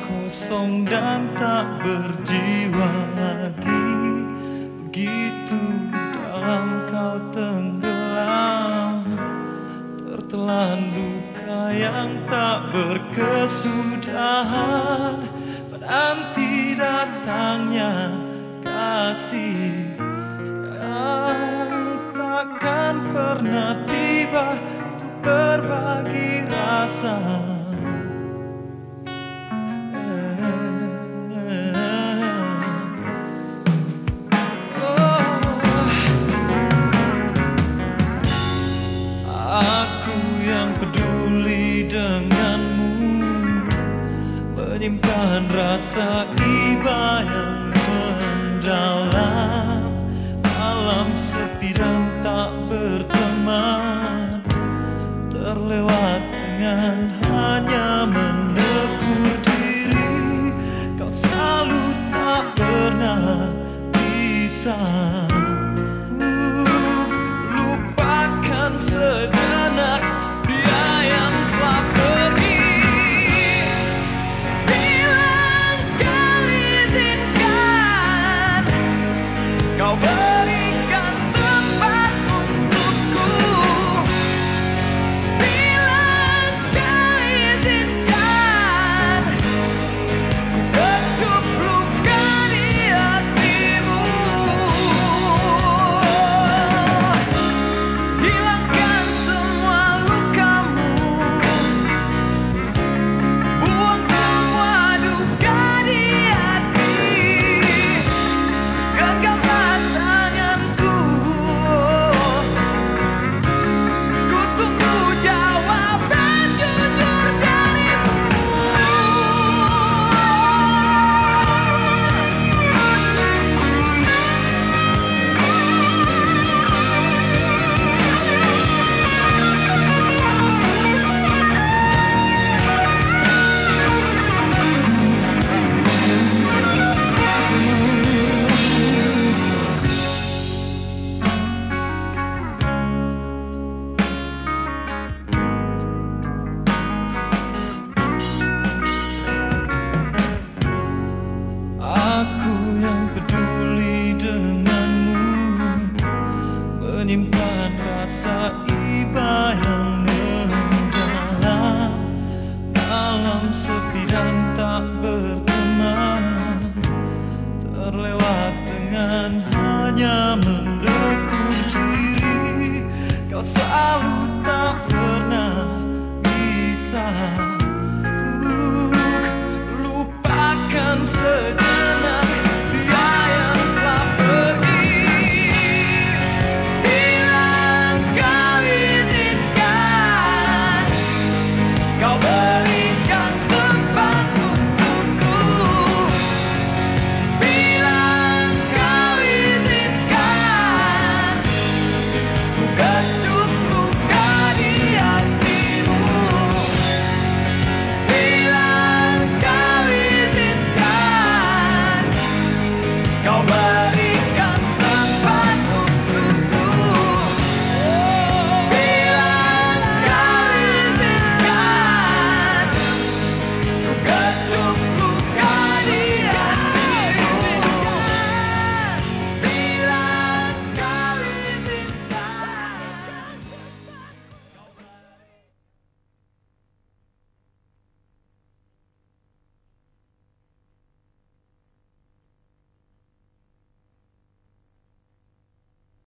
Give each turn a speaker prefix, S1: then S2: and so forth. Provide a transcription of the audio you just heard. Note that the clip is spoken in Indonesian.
S1: kosong dan tak berjiwa lagi. Begitu dalam kau tenggelam Tertelan duka yang tak berkesudahan. Menanti datangnya kasih Yang takkan pernah tiba Untuk berbagi rasa menyimpan rasa iba yang mendalam. Malam sepi dan tak berteman Terlewat dengan hanya menegur diri. Kau selalu tak pernah bisa menyimpan rasa iba yang mendalam. Malam sepi dan tak berteman. Terlewat dengan hanya mendekur diri. Kau selalu tak pernah bisa